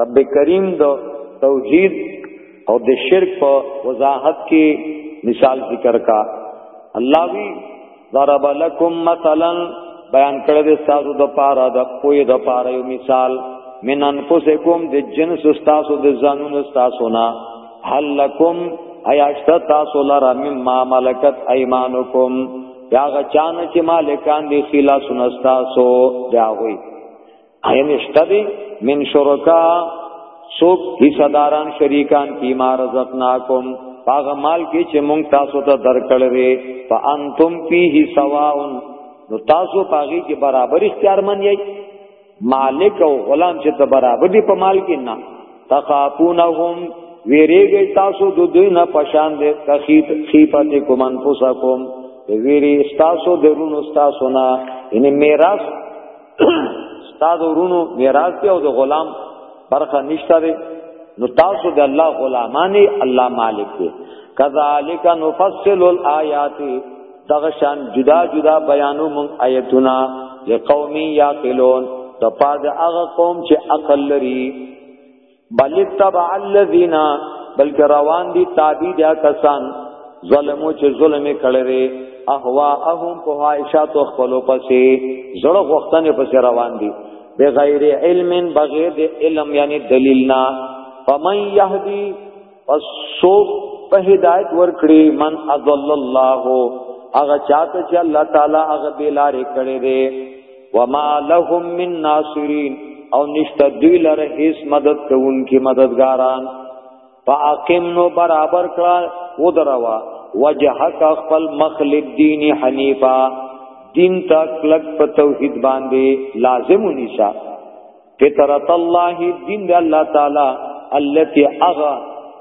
رب کریم د توحید او د شرک په وضاحت کې مثال ذکر کا الله وی ضرب لكم مثلا بیان کړی دی تاسو د پاره د پوی د پاره یو مثال من انفسکم د جنس تاسو د ځانونو تاسو نه هل لكم ایاشت تاسو لرا مما ملکت ایمانکم یا غچان چې مالکان دي خلاص نستاسو دا وی ایم اشتدی من شرکا سوک حصہ داران شریکان کی ما رزقناکم پاغ مال کی چې مونږ تاسو ته درکړې فانتم فیه سواون نو تاسو پاغي کې برابر اختیار من یې مالک او غلام چې ته برابر دی په مال کې نه تخافونهم ویریږي تاسو د دوی نه پشان دي تخیت خیفت کوم انفسکم ویری تاسو درونو تاسو نه ان میراث استاد ورونو میراث دی او د غلام برخه نشته دی نو تاسو د الله غلامانی الله مالک دی کذالک نفصل الایات دغشان جدا جدا بیانو مون آیتنا لقوم یاقلون د پاد هغه قوم چې عقل لري بل اتبع الذين بلک روان دي تابع دي کسان ظلمو چې ظلم کړي اهواهم په عائشات خپل پسې زړه وختنه پسې روان دي بغیر علم بغیر علم یعنی دلیلنا فمن یهدی پس سو په هدایت ورکړي من اضل الله هغه چاته چې الله تعالی هغه بیلارې کړي دي وما لهم من ناصرین او نشته دوی لره هیڅ مدد کوونکی مددګاران فاقم نو برابر کړه و دروا وجهک خپل مخلب دین حنیفا دین تا کلک په توحید باندې لازم ونیسا فطرت الله دین د الله تعالی التي اغا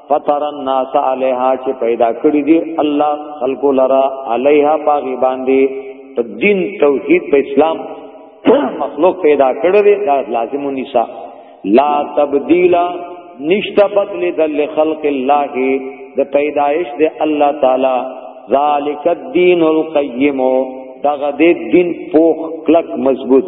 فطر الناس عليها چې پیدا کړی دی الله خلق لرا عليها پاغي باندې په دین توحید په اسلام مخلوق پیدا کړی دی دا لازم نساء لا تبديل نشتا بدل دل خلق الله د پیدایش د الله تعالی ذالک الدین القیم دغه دین پوخ کلک مضبوط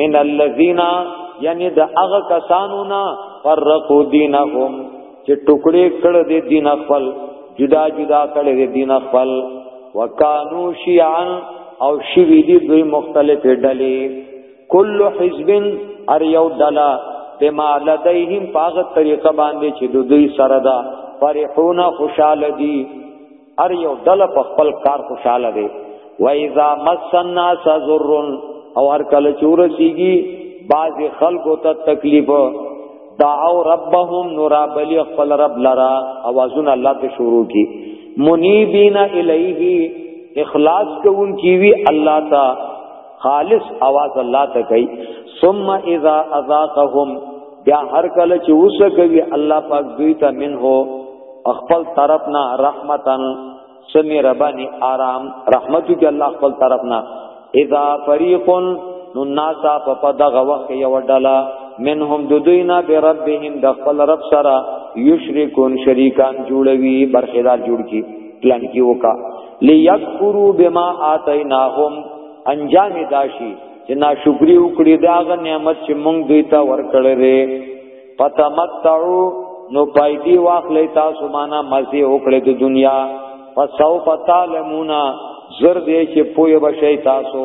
من الذين یعنی د هغه کسانو نه فرقو دینهم چې ټوکړي کړ دې دین خپل جدا جدا کړ دې دین خپل وکانو شیعا او شوی دي دوی مختلف ډلې کل حزب ار یو ډلا بما لدیهم پاغه طریقه باندې چې دوی سره دا فرحون خوشاله دي ار یو دل په خپل کار خوشاله دی و اذا مس الناس ضر او هر کله چور سیږي باز خلق ته تکلیف دعو ربهم نورا بلی خپل رب لرا اوازون الله ته شروع کی منیبین الیه اخلاص کوون کی وی الله ته خالص आवाज الله ته کوي ثم اذا اذاقهم بیا هر کله چې اوسه کوي الله پاک دوی ته منه خپل طرف نه رحمتن سمی ربانی آرام رحمتو کې الله خپل طرف نه اذا فريق نو ناسا په پدغه وخت یو ډلا منهم ددوینا بربهم د خپل رب سره یشرکون شریکان جوړوي برخدار جوړ کی پلان کی وکا ليکفروا بما آتيناهم انجام داشي چې ناشکری وکړي دا غ نعمت چې مونږ دوی ته ورکړې دي فتمتعو نو پایدی واخلې تاسو معنا مزه وکړې د دنیا فسو پتالمونا زر دې چې پوي بشي تاسو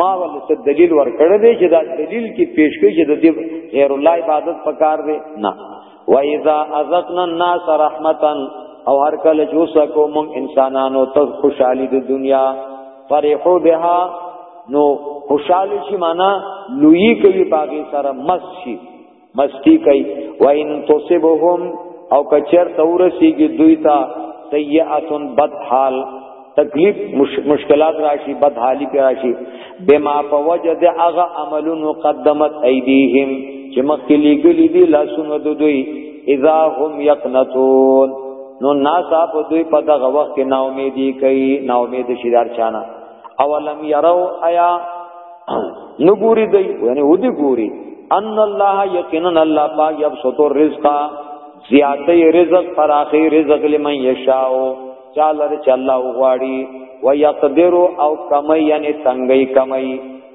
ما ول څه دلیل ورکړ دی چې دا دلیل کې پیش کړي چې د دې غیر الله عبادت پکار دی نه و اذا اذقنا الناس رحمتا او هر کله چې وسکو مونږ انسانانو ته خوشحالي د دنیا فرحو بها نو خوشحالي شي معنا لوی کوي باغی سره مس شي مستی کوي و ان تصبهم او کچر تورسیږي دوی ته سیئه بد حال تکلیف مش... مشکلات راشي بد حالي کې راشي بما فوجد اغه عملون قدمت ايديهم چې مخکې لګلې دي لاسونه د دوی اذا هم يقنتون نو ناسا په دوی په دغه وخت کې نا امیدي کوي نا امید شي دار چانه اولم يرو ايا نګوري دی یعنی ودی ګوري ان الله یقینا الله پاک یبسط الرزق زیاته رزق فراخی رزق لمن یشاء چاله چې الله غواړي ويقدر او کمی یعنی تنگی کمی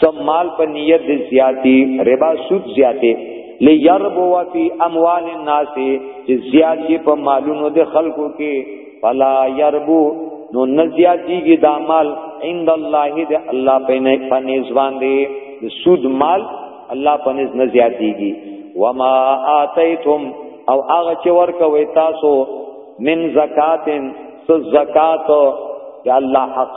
سم مال په نیت د زیاتی ربا سود زیاته لیربو فی اموال الناس چې زیاتی په مالونو د خلکو کې فلا یربو نو نزیاتیږي دا مال عند الله دې الله په نه پنيز باندې سود مال الله په نس نزیاتیږي وما اتیتم او هغه چې ورکوي تاسو من زکاتن س زکات یا الله حق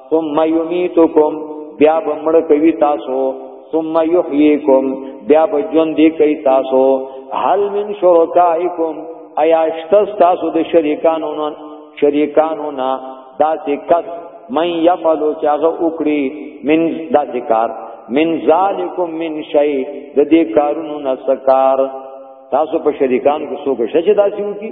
ثم یمیتکم بیا به مړ کوي تاسو ثم یحییکم بیا به ژوند دی کوي تاسو هل من شرکائکم ایا شتس تاسو د شریکانو نه شریکانو نه داسې کس من یفعلو چې هغه وکړي من داسې کار من ذالکم من شی د دې کارونو نه سکار تاسو په شریکان کې څوک شې چې داسې وکړي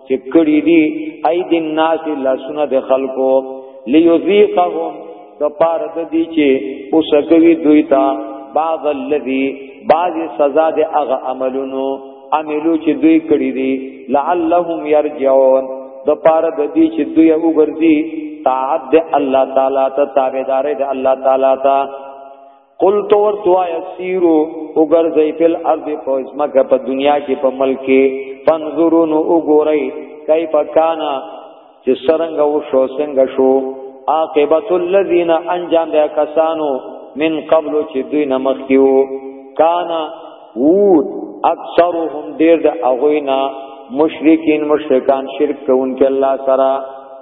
چې کړي دي ايد الناس لاسونه د خلکو ليذيقهم د پاره د دې چې اوسکوي دوی ته بعض الذي بعض سزا د هغه عملونو عملو چې دوی کړی دي لعلهم يرجعون د پاره د دې چې دوی وګرځي تعد الله تعالی ته تابعداري د الله تعالی ته قل تو ور تو یسیرو وګرځي په الارض په اسمکه په دنیا کې په ملک کې فنظرون وګورئ کیف کان چې سرنګ او شو څنګه شو عاقبت الذین انجام بیا کسانو من قبل چې دوی نه مخکیو کان وود اکثرهم ډیر د اغوینا مشرکین مشرکان شرک کوونکي الله سره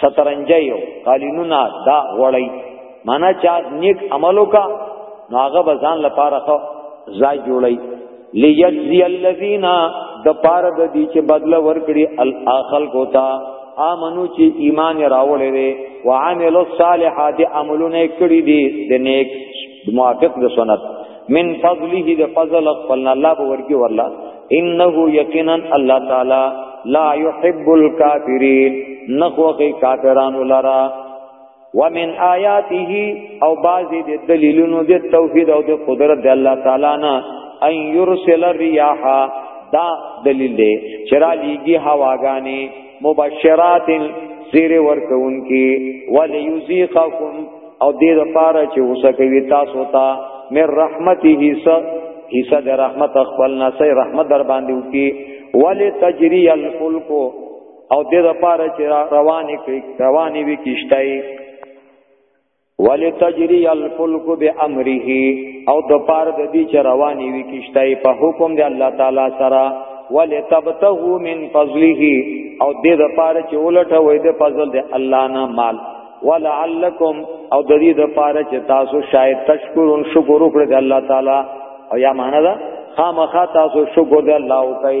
شطرنجیو قالینونه دا وړی معنا چا نیک عملو کا نو هغه بزان لپاره خو ځای جوړی لیجزی الذین د پاره د دې چې بدله ورکړي الاخل کوتا امنو چې ایمان راوړې وي وعملوا الصالحات عملونه کړې دي د نیک موافق د سنت من فضله د فضل خپل الله به ورکی ورلا انه یقینا الله تعالی لا يحب الكافرين نخوخ کافران لرا ومن آیاته او بعضی د دلیلونو د توحید او د قدرت د الله تعالی نه ان يرسل الرياح دا دلیل دی چرا لیږي هواګانی مبشرات زیر ورکون کی ولیذیقکم او دې لپاره چې اوسه کوي تاسو ته مې رحمته حصہ حصہ د رحمت خپل نه سي رحمت در باندې وکي ولی تجری الفلک او دې لپاره چې رواني کوي رواني وي کیشتای ولتجری الفلک بامره او د پار د دې چې رواني وي کیشته په حکم دی الله تعالی سره ولتبتغوا من فضله او دې د پار چې ولټه وې د فضل دی الله نه مال ولعلکم او د دې د پار چې تاسو شاید تشکرون شکر وکړئ د الله تعالی او یا معنا دا خامخا تاسو شکر د الله وکړئ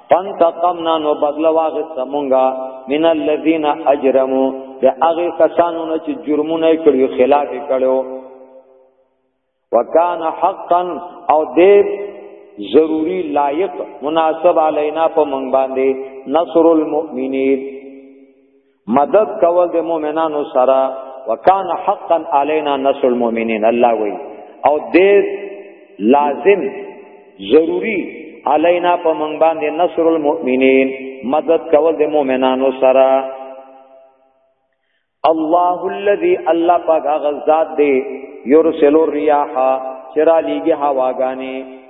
فانتقمنا نو بدل واغست مونږه من الذين اجرموا د هغه کسانو نه چې جرمونه کړی خلاف کړو وکانه حقا او دې ضروری لایق مناسب علینا په مونږ باندې نصر المؤمنین مدد کول د مؤمنانو سره وکانه حقا علينا نصر المؤمنين الله وی او دې لازم ضروری علينا په من باندې نصر المؤمنين مدد کول د مؤمنانو سره الله الذي الله پاک غزاد دې يرسل الرياح چرا ليږي هواګانی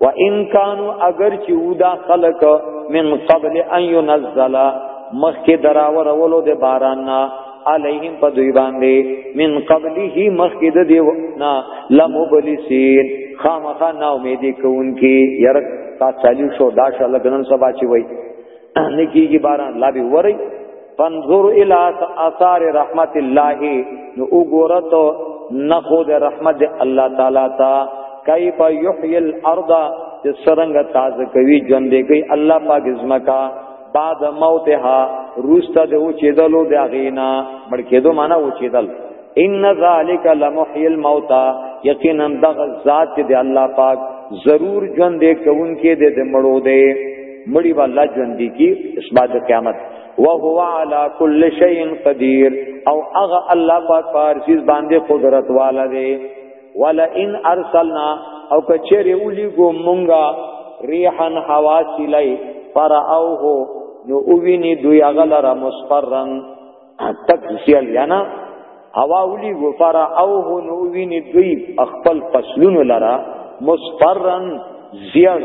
و ان کانوا اگر چې ودا خلق من قبل ان ينزل مخکې دراور ولو د باران نه علیهم په دوی باندې من قبله مخکې د دیو نه لمبلسین خامخا نا امیدې کوونکې یره تا چالي شو دا شل کنن سبا چی وای نکیږي باران لا به وری فانظر الى اثار رحمت الله نو وګوره ته نخو د رحمت الله تعالی تا کیف یحیی الارض چې سرنګ تازه کوي ژوند دی کوي الله پاک زمکا بعد موتها روسته د اوچېدلو د اغینا مړ کېدو معنا اوچېدل ان ذالک لمحی الموتى یقینا دغه ذات چې دی الله پاک ضرور ژوند دې کوون کې دې د مړو دې مړی والله ژوند دې کې اسباد قیامت وهو علی کل شیء قدیر او هغه الله پاک پارسیز باندې قدرت والا دی ولا ان ارسلنا او کچری اولی گو مونگا ریحن هوا سلی فرعوه نو اوینی دوی غلر مصفرن تک سیل یانا هوا ولي غفرا او هو نو ویني دوی خپل فصلون لرا مصفرن زیړ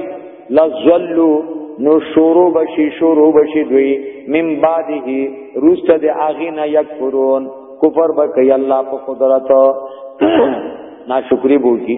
لزلو نو شروع بشي شروع بشي دوی من بعده روست د اغینا یکفرون کفر بکې الله په قدرت ناشکری بوږي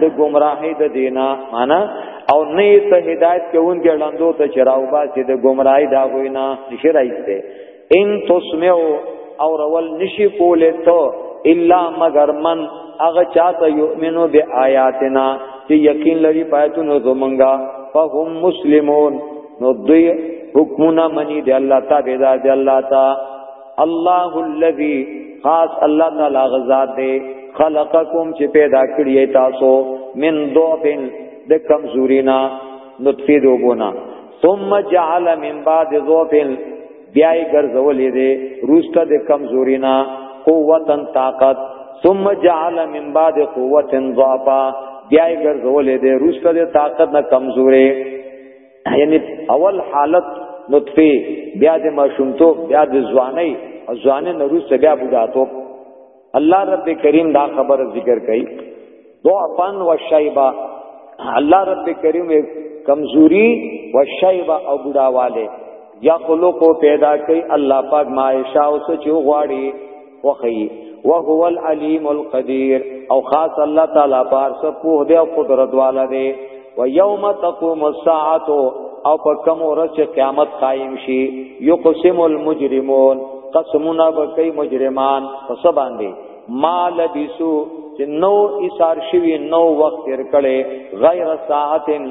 د گمراهی د دینا معنا او نه ته هدایت کوونکی لاندو ته چراو با چې د گمراهی دا غوینا نشرایسته ان تسمعو او رول نشی کوله تو الا مگر من اغه چاته یؤمنو بیااتنا چې یقین لري پاتونو زمونږه فهم مسلمون نو دوی حکمونه منی دی الله تعالی دی الله تعالی الله الذي خاص الله تعالی غزا دے خلقکم چې پیدا کړی تاسو من دوبن د کمزورینا نطفه دوبونا ثم جعل من بعد ذوفل بیای ګرځولې دې روسته د کمزورینا قوتن طاقت ثم جعل من بعد قوتن ضعفا بیای ګرځولې دې روسته د طاقت نه کمزورې یعنی اول حالت نطفه بیا د ماشومتوب بیا د ځواني او ځواني نورسته بیا بډاتوب الله رب کریم دا خبر ذکر کړي ضعفن وشیبا الله رب کریم کمزوری وشیبا او بډاواله یا خلقو پیدا کوي الله پاک ما عائشہ او سچو غواړي وخی وهو العلیم القدیر او خاص الله تعالی بار سب په دې او قدرت والا دی و یوم تقوم الساعه او په کوم ورځ چې قیامت قائم شي یقسم المجرمون قسمنا بکای مجرمان پس باندې ما لبسو چې نو ایثار شوی نو وخت تیر کړي غیر ساعتن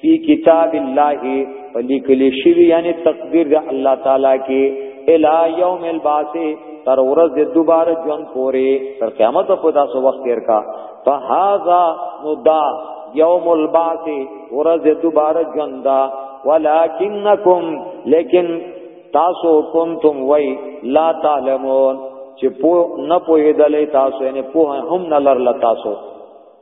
فی کتاب الله فلیکل شوی یعنی تقدیر د الله تعالی کې الی یوم البعث تر ورځ دوباره ژوند پورې تر قیامت په داسو وخت تیر کا فهذا ندا یوم البعث ورځ دوباره ژوند ولکنکم لیکن تاسو کنتم وای لا تعلمون چې پو نه پوهیدلې تاسو نه پوه هم نه لرل تاسو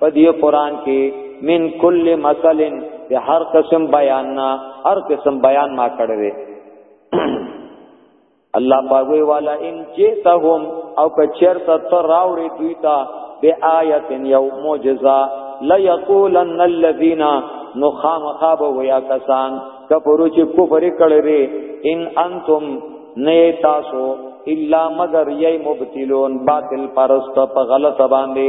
په دې قران کې من کل مثل د هر قسم بیان نه هر قسم بیان ما کړی الله پاګوي والا ان جئتهم او کچر ته راوړي دوی ته به آیت یو معجزہ لا یقولن الذین نخام خاب ویا کسان کفرو چې کفر کړی ان انتم نه تاسو الا مگر یی مبتلون باطل پرست په غلط باندې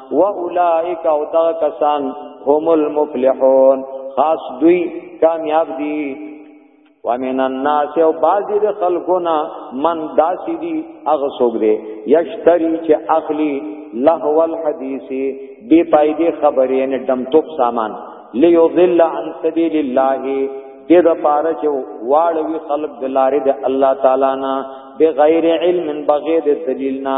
و اولائک او دا کسان هم المفلحون خاص دوی کامیاب دي ومن الناس او بعضی د خلقنا من داسی دی اغه سوګ دی یشتری چې اخلی لهو الحدیث بی پایدی خبرې نه دم توپ سامان لیضل عن سبیل الله دې د پاره چې واړوي خلق د لارې د الله تعالی نه بغیر علم بغیر دلیل نه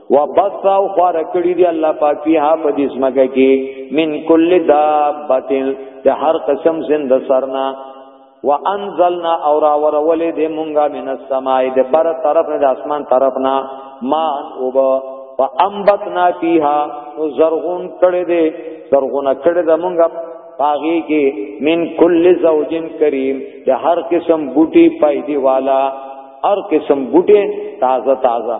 وبث او خور کړی دی الله پاک فیها په دې سمګه کې من کل دابتل د هر قسم زند سرنا وانزلنا اور اور ولې دې مونږه من السماء د پر طرف نه د اسمان طرف نه ما اوب وانبتنا فیها نو زرغون کړی دی زرغون کړی د مونږه پاغي کې من کل زوجین کریم د هر قسم بوټي پایدي والا هر قسم بوټي تازه تازه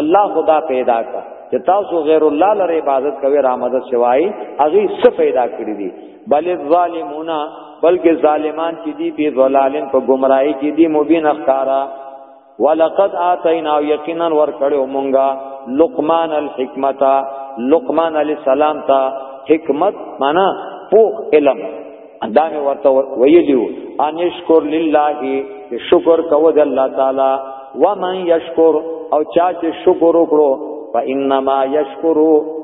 الله خدا پیدا کا چې تاسو غیر الله لپاره عبادت کوي را مدد شوای هغه څه پیدا کړی دي بل الظالمون بلکې ظالمان چې دي په ظلالن په گمراهي کې دي مبین اخکارا ولقد اتینا یقینا ور کړو مونږه لقمان الحکمت لقمان علی السلام ته حکمت معنا پوخ علم دا مې ورته ویلیو ان شکر لله شکر کو د الله تعالی ومن یشکر او چا چې شکر وکړو فانما یشکر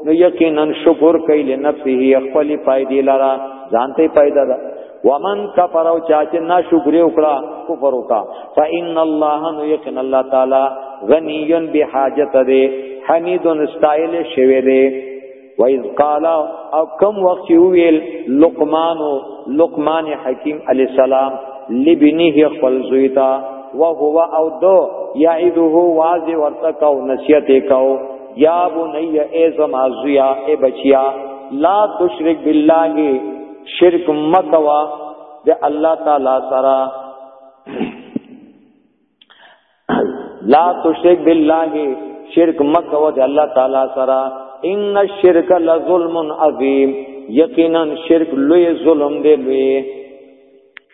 نو یقینا شکر کوي لنفسه خپل فائدې لرا ځانته فائدہ ده ومن کفر او چا چې ناشکر وکړه کفر وکا فان الله نو یقینا الله تعالی غنی بحاجت ده حمید استایل شوی ده وایز قال او کم وخت ویل لقمان لقمان حکیم علی السلام لبنه خپل زویتا وهو او دو یعیده واز ورته کو نصیحت کو یا بنی ای زما زویا ای بچیا لا تشرک بالله شرک مکوا د الله تعالی سره لا تشرک بالله شرک مکه و د الله تعالی سره ان الشرک لظلم عظیم یقینا شرک لوی ظلم دی لوی